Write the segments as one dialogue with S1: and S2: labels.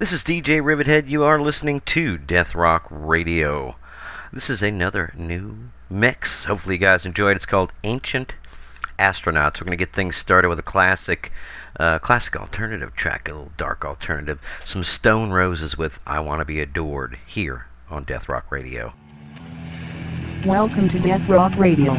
S1: This is DJ Rivithead. You are listening to Death Rock Radio. This is another new mix. Hopefully, you guys enjoyed. It's called Ancient Astronauts. We're going to get things started with a classic, uh, classic alternative track, a little dark alternative. Some Stone Roses with "I Want to Be Adored" here on Death Rock Radio.
S2: Welcome to Death Rock Radio.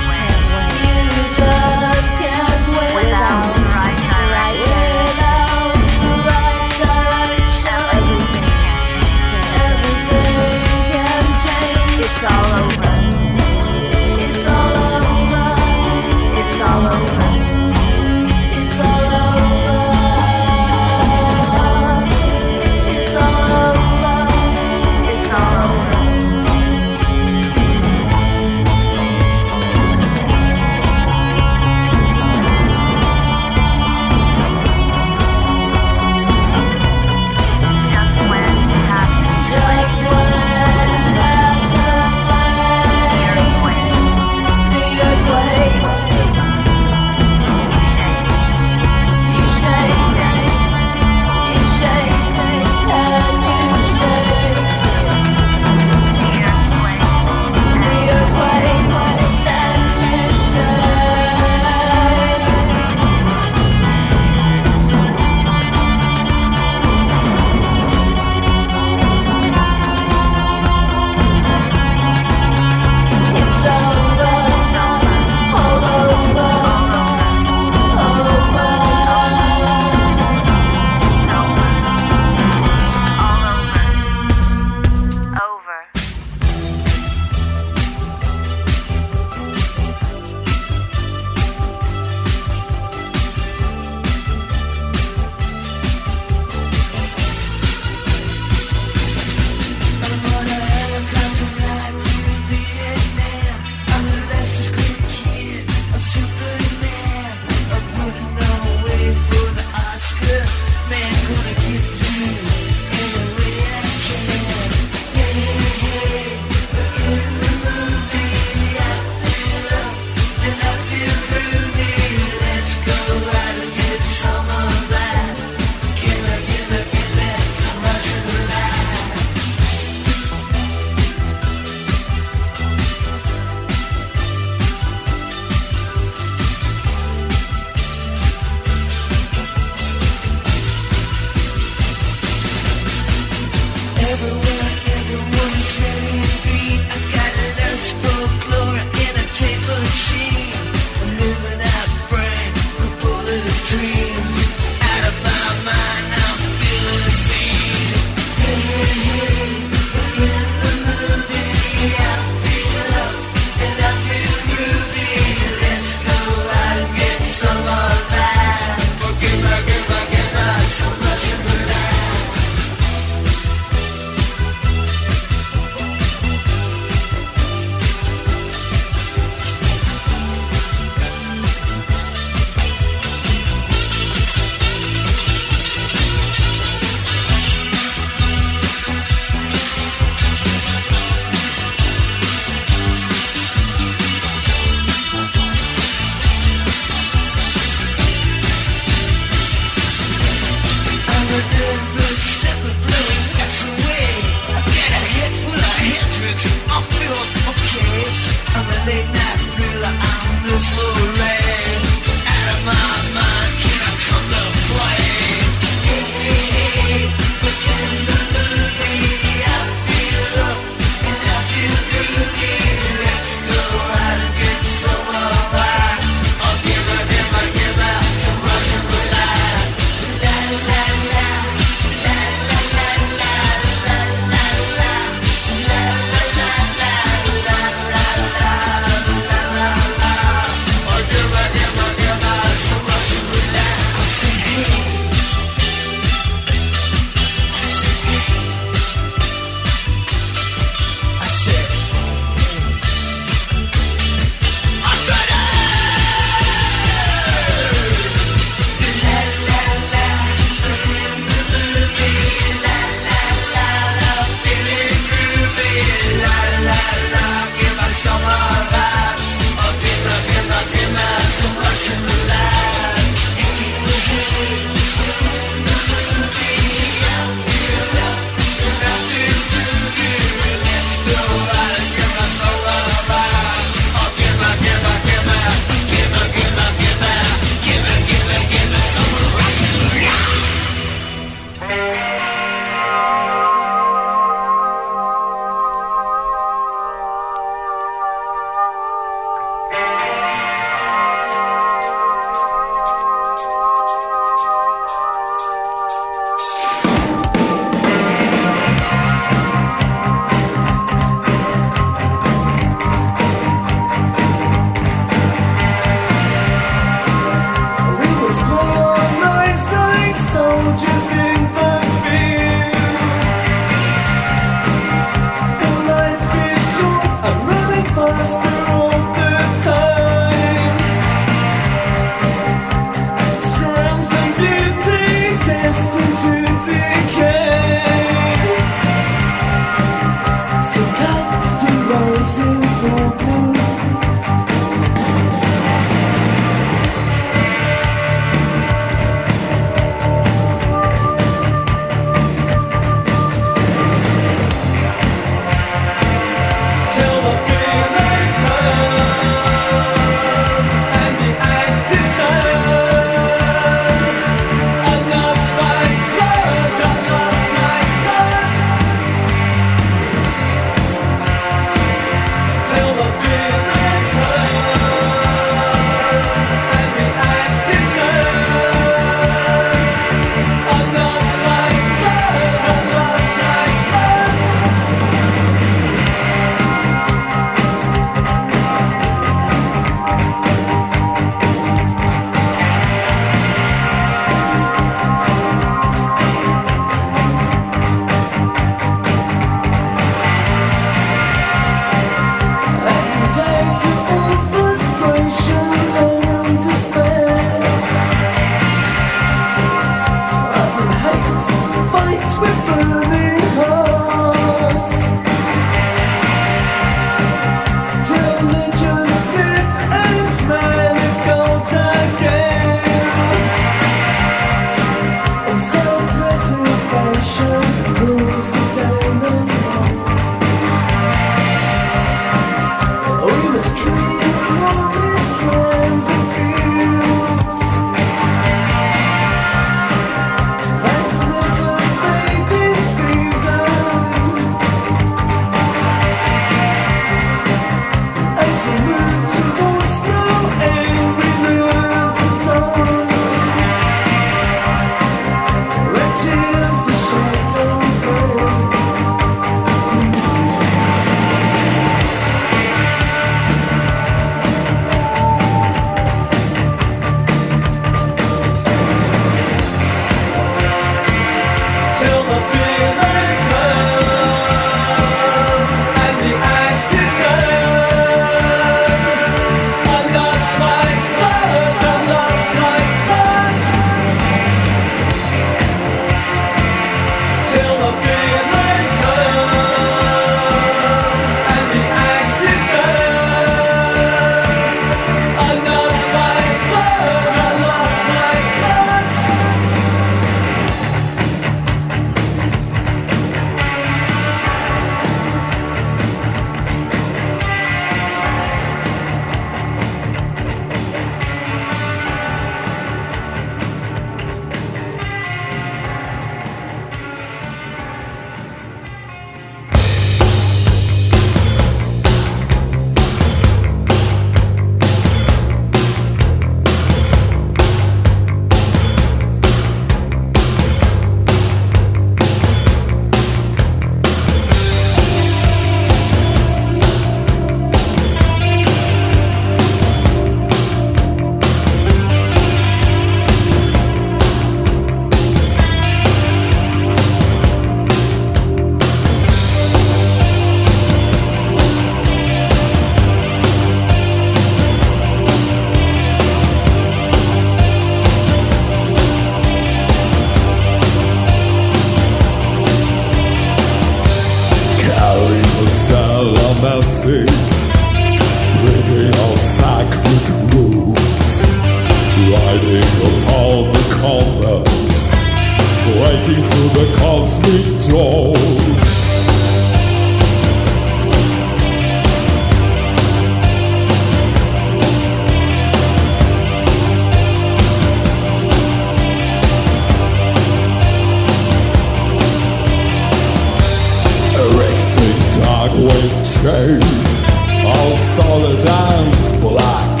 S3: the
S4: times black.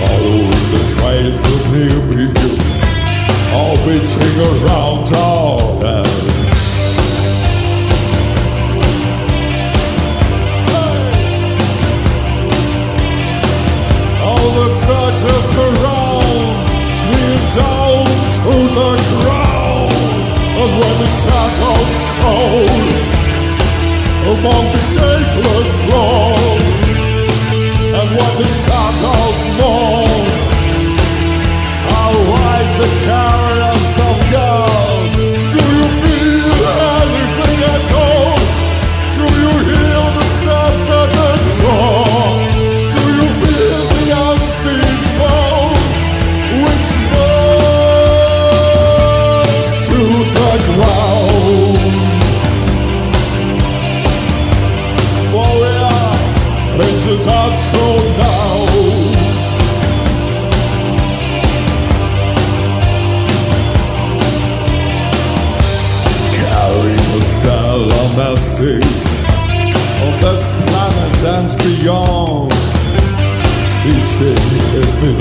S4: Following the trails of hippies, orbiting around our heads. the around kneel down to the ground and the shadows among the shapeless what the stars are.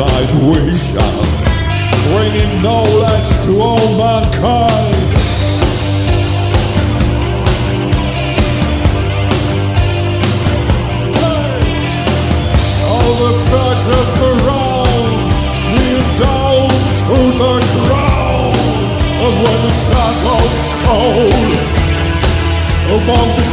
S4: midnight bringing knowledge to all mankind. Hey! All the fighters around kneel down to the ground, and when the shadows cold among the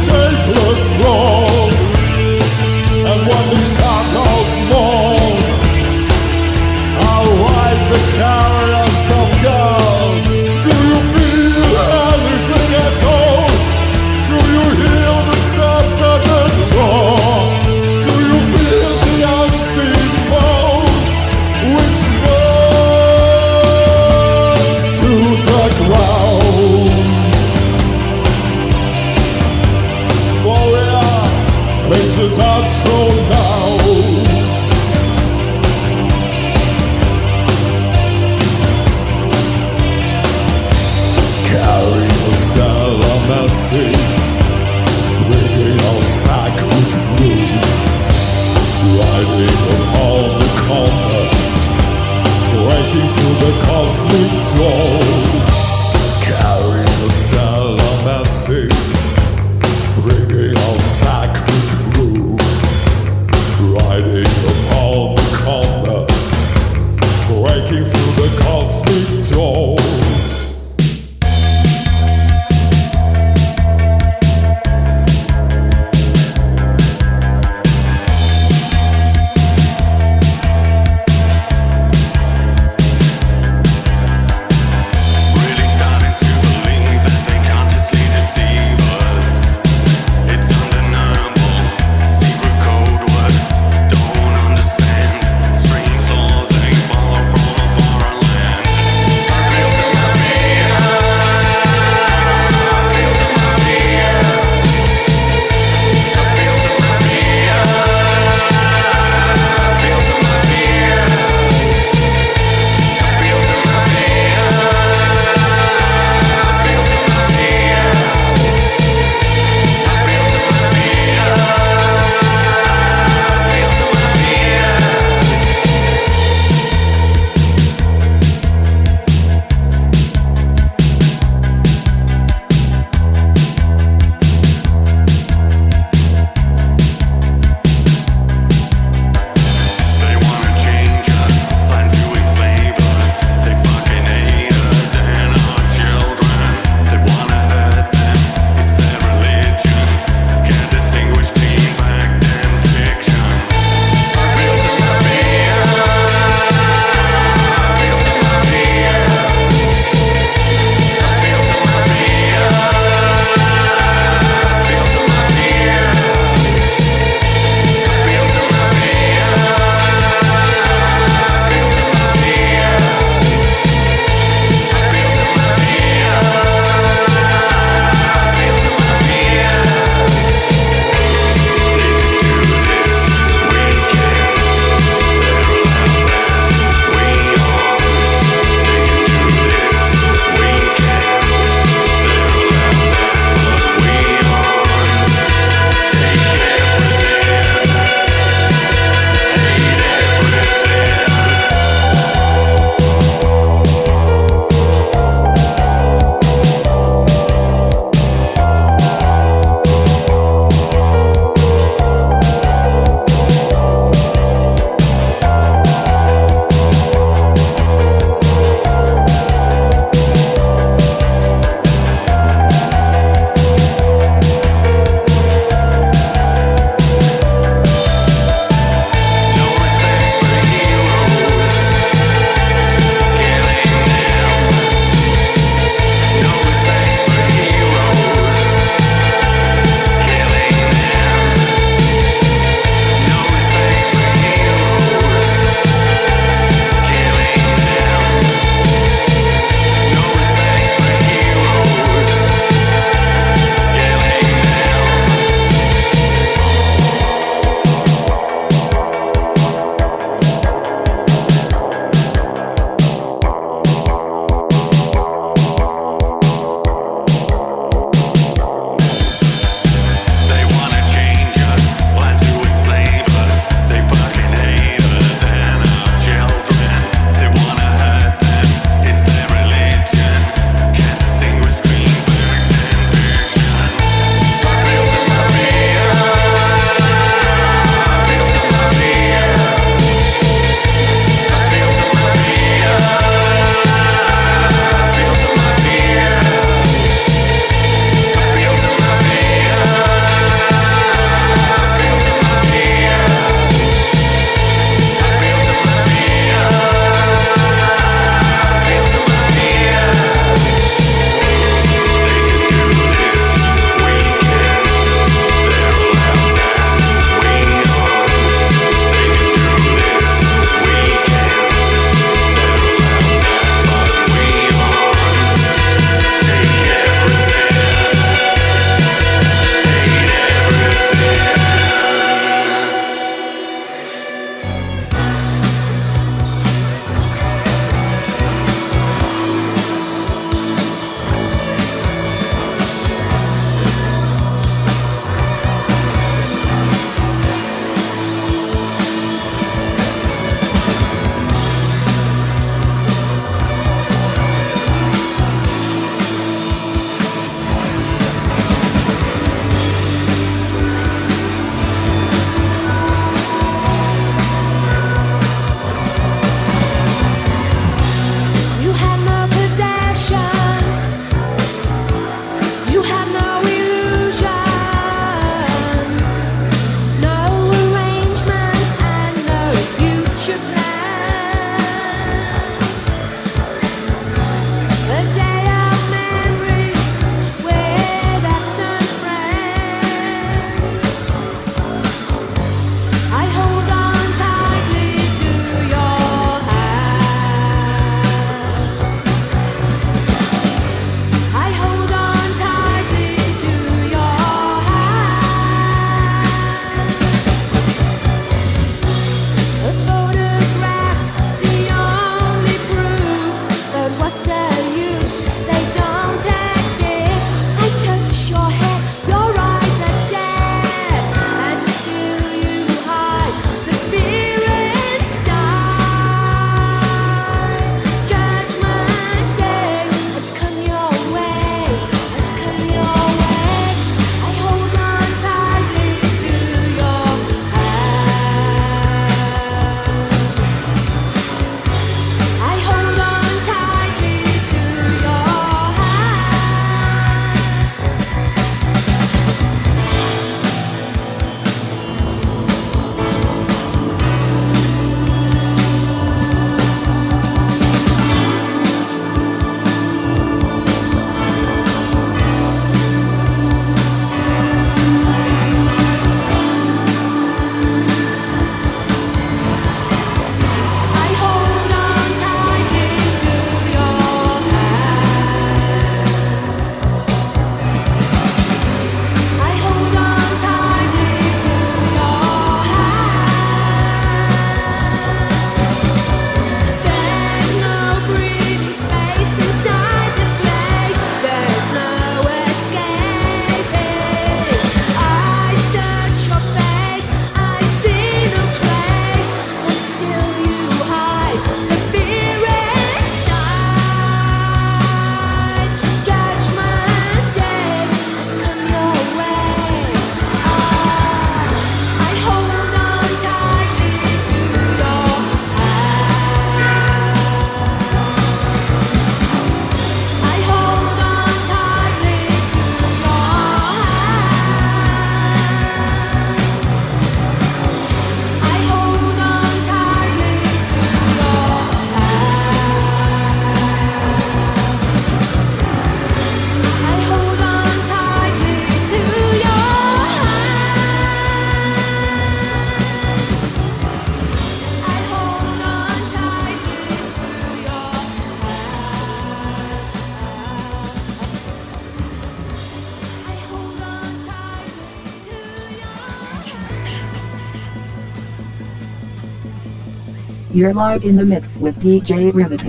S2: You're live in the mix with DJ Rivet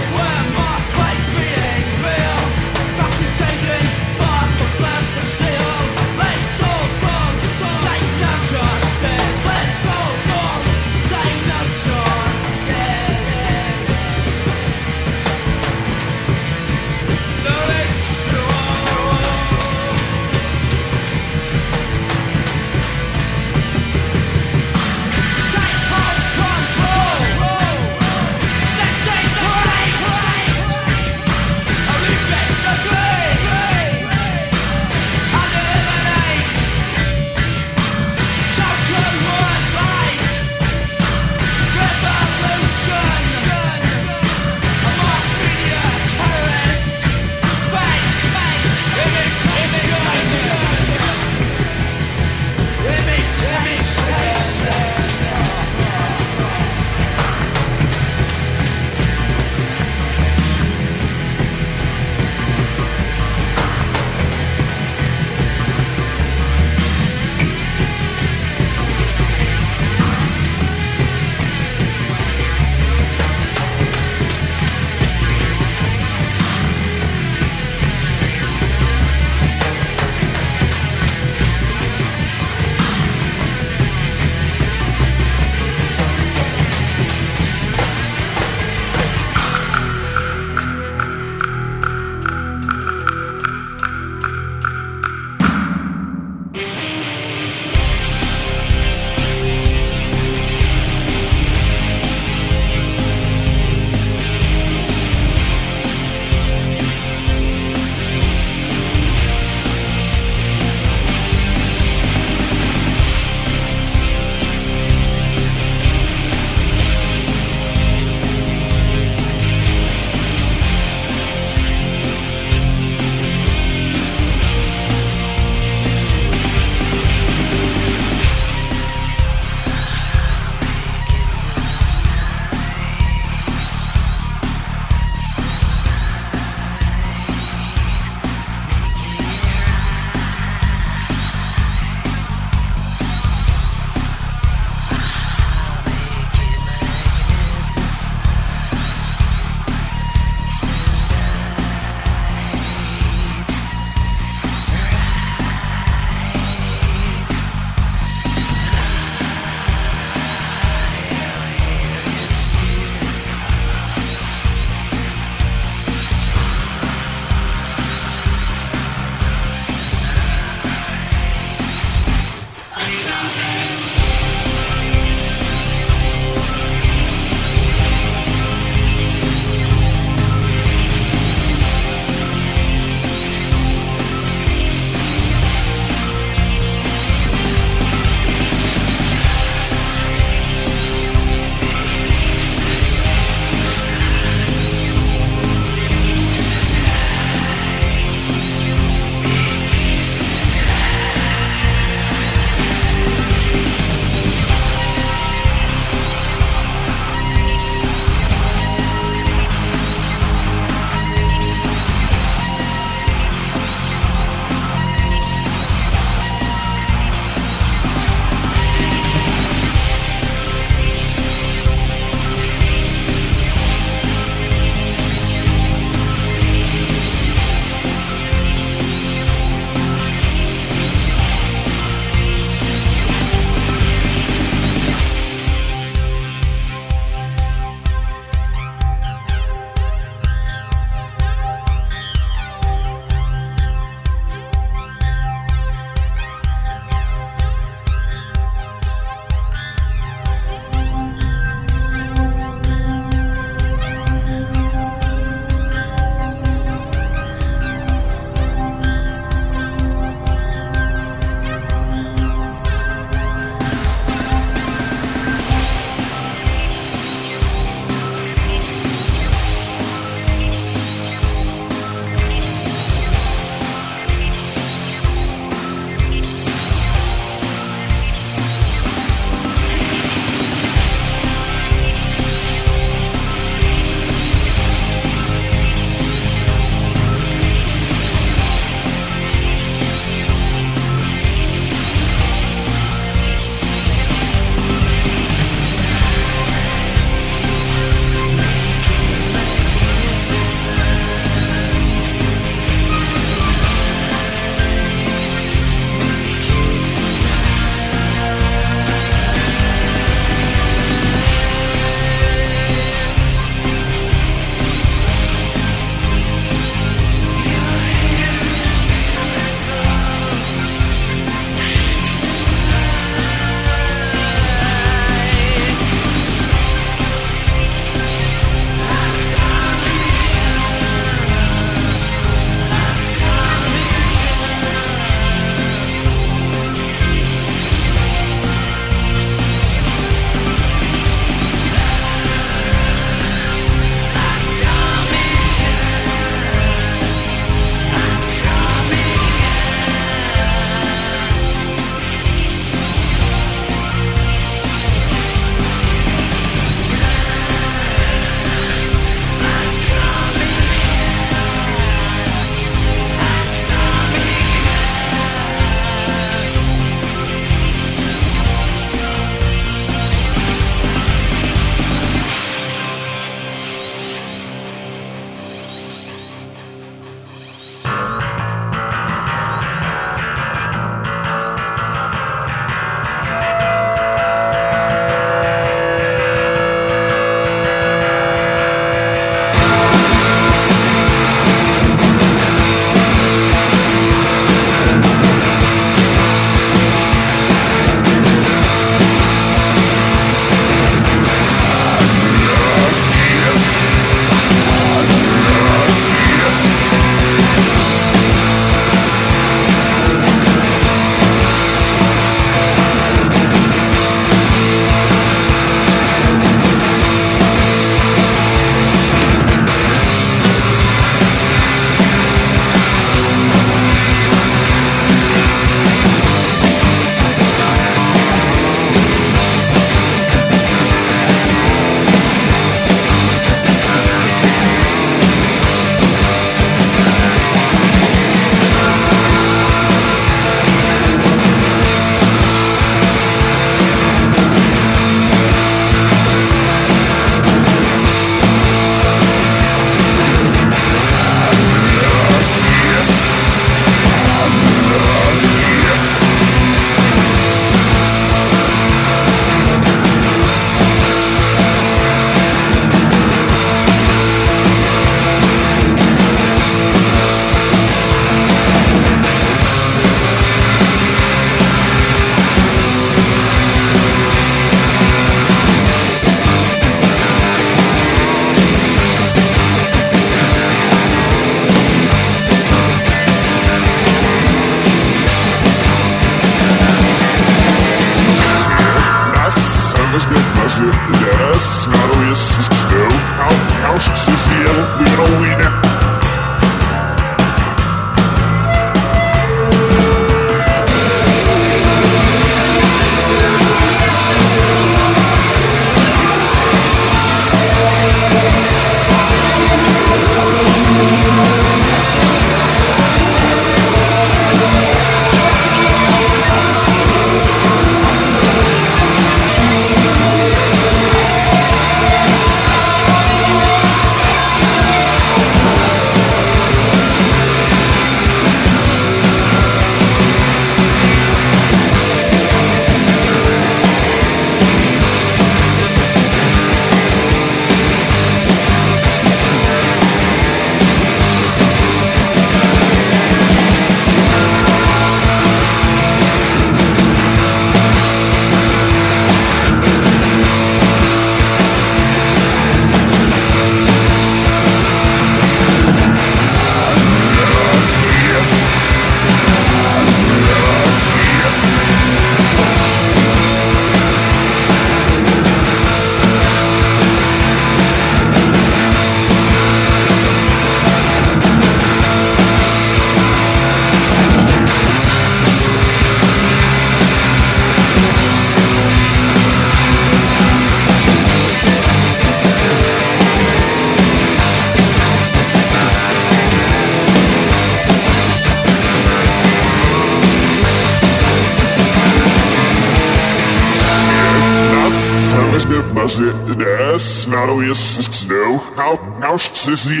S5: how sissy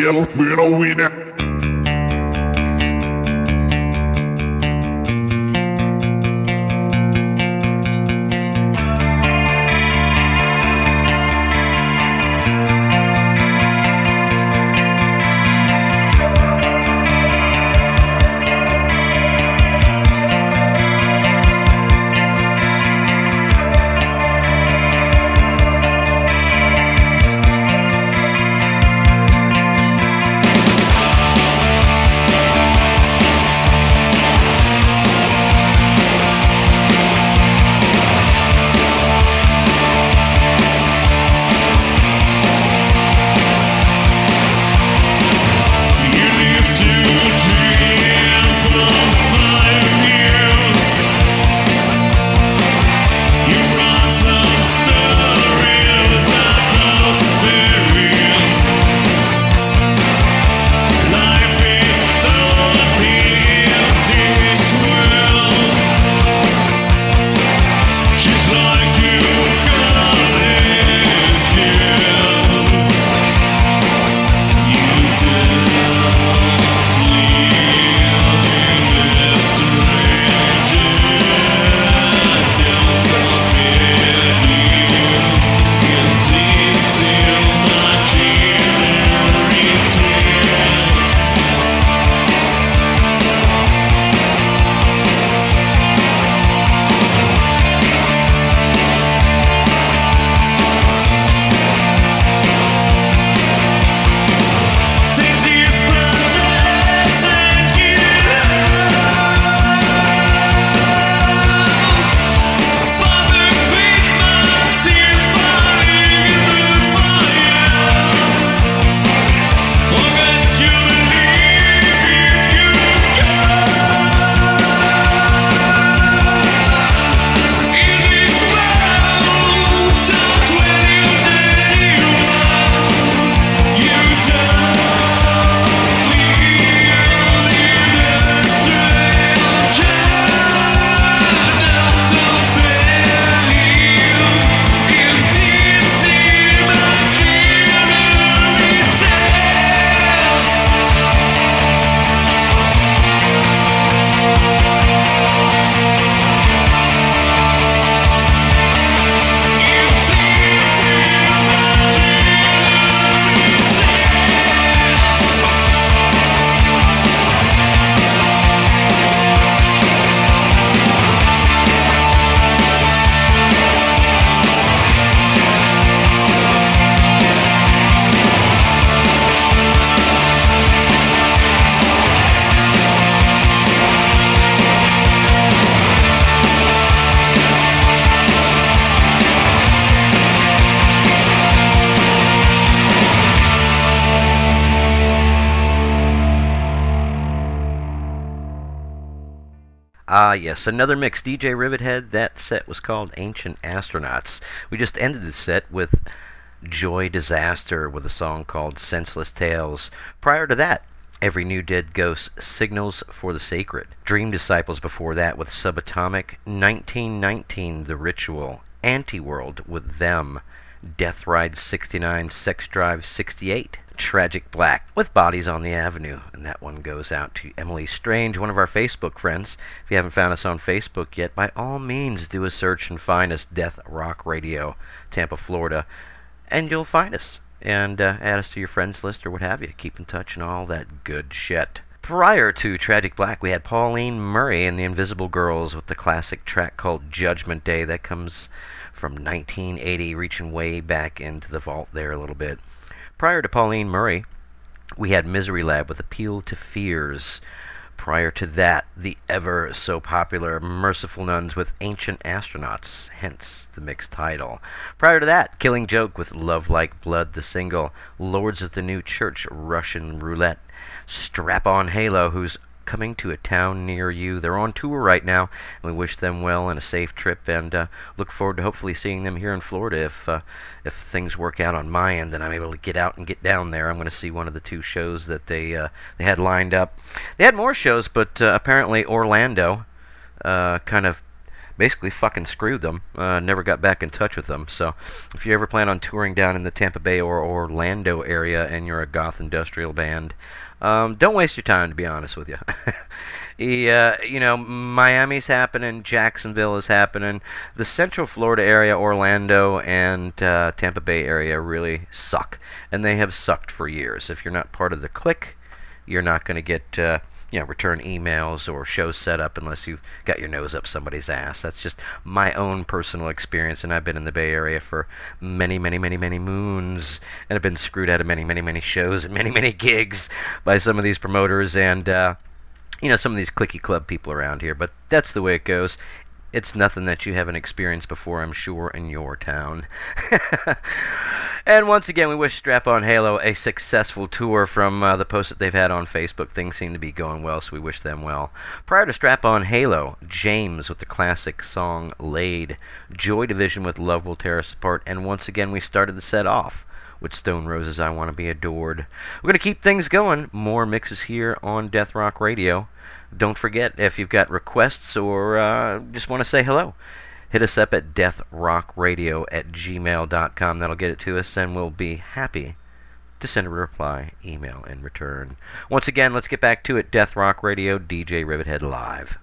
S1: Ah, yes, another mix. DJ Rivithead. That set was called Ancient Astronauts. We just ended the set with Joy Disaster with a song called Senseless Tales. Prior to that, Every New Dead Ghost Signals for the Sacred. Dream Disciples before that with Subatomic. 1919 The Ritual. Anti-World with Them. Death Ride 69, Sex Drive 68. Tragic Black with Bodies on the Avenue. And that one goes out to Emily Strange, one of our Facebook friends. If you haven't found us on Facebook yet, by all means do a search and find us Death Rock Radio, Tampa, Florida, and you'll find us. And uh, add us to your friends list or what have you. Keep in touch and all that good shit. Prior to Tragic Black, we had Pauline Murray and the Invisible Girls with the classic track called Judgment Day. That comes from 1980, reaching way back into the vault there a little bit. Prior to Pauline Murray, we had Misery Lab with Appeal to Fears. Prior to that, the ever so popular Merciful Nuns with Ancient Astronauts, hence the mixed title. Prior to that, Killing Joke with Love Like Blood, the single. Lords of the New Church, Russian Roulette. Strap on Halo, who's coming to a town near you. They're on tour right now, and we wish them well and a safe trip, and uh, look forward to hopefully seeing them here in Florida if uh, if things work out on my end and I'm able to get out and get down there. I'm going to see one of the two shows that they uh, they had lined up. They had more shows, but apparently Orlando kind of basically fucking screwed them. Uh, never got back in touch with them. So if you ever plan on touring down in the Tampa Bay or Orlando area and you're a goth industrial band, um, don't waste your time. To be honest with you. Uh, you know, Miami's happening, Jacksonville is happening. The Central Florida area, Orlando and uh, Tampa Bay area really suck, and they have sucked for years. If you're not part of the clique, you're not going to get. Uh, you know, return emails or show set up unless you've got your nose up somebody's ass. That's just my own personal experience, and I've been in the Bay Area for many, many, many, many moons, and I've been screwed out of many, many, many shows and many, many gigs by some of these promoters and. Uh, you know, some of these clicky club people around here, but that's the way it goes. It's nothing that you haven't experienced before, I'm sure, in your town. and once again, we wish Strap On Halo a successful tour from uh, the posts that they've had on Facebook. Things seem to be going well, so we wish them well. Prior to Strap On Halo, James with the classic song Laid, Joy Division with Love Will Tear Us Apart, and once again, we started the set off with Stone Roses I Want to Be Adored. We're going to keep things going. More mixes here on Death Rock Radio. Don't forget, if you've got requests or uh, just want to say hello, hit us up at deathrockradio at gmail.com. That'll get it to us, and we'll be happy to send a reply email in return. Once again, let's get back to it. Death Rock Radio, DJ Rivithead Live.